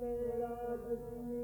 Radha Radha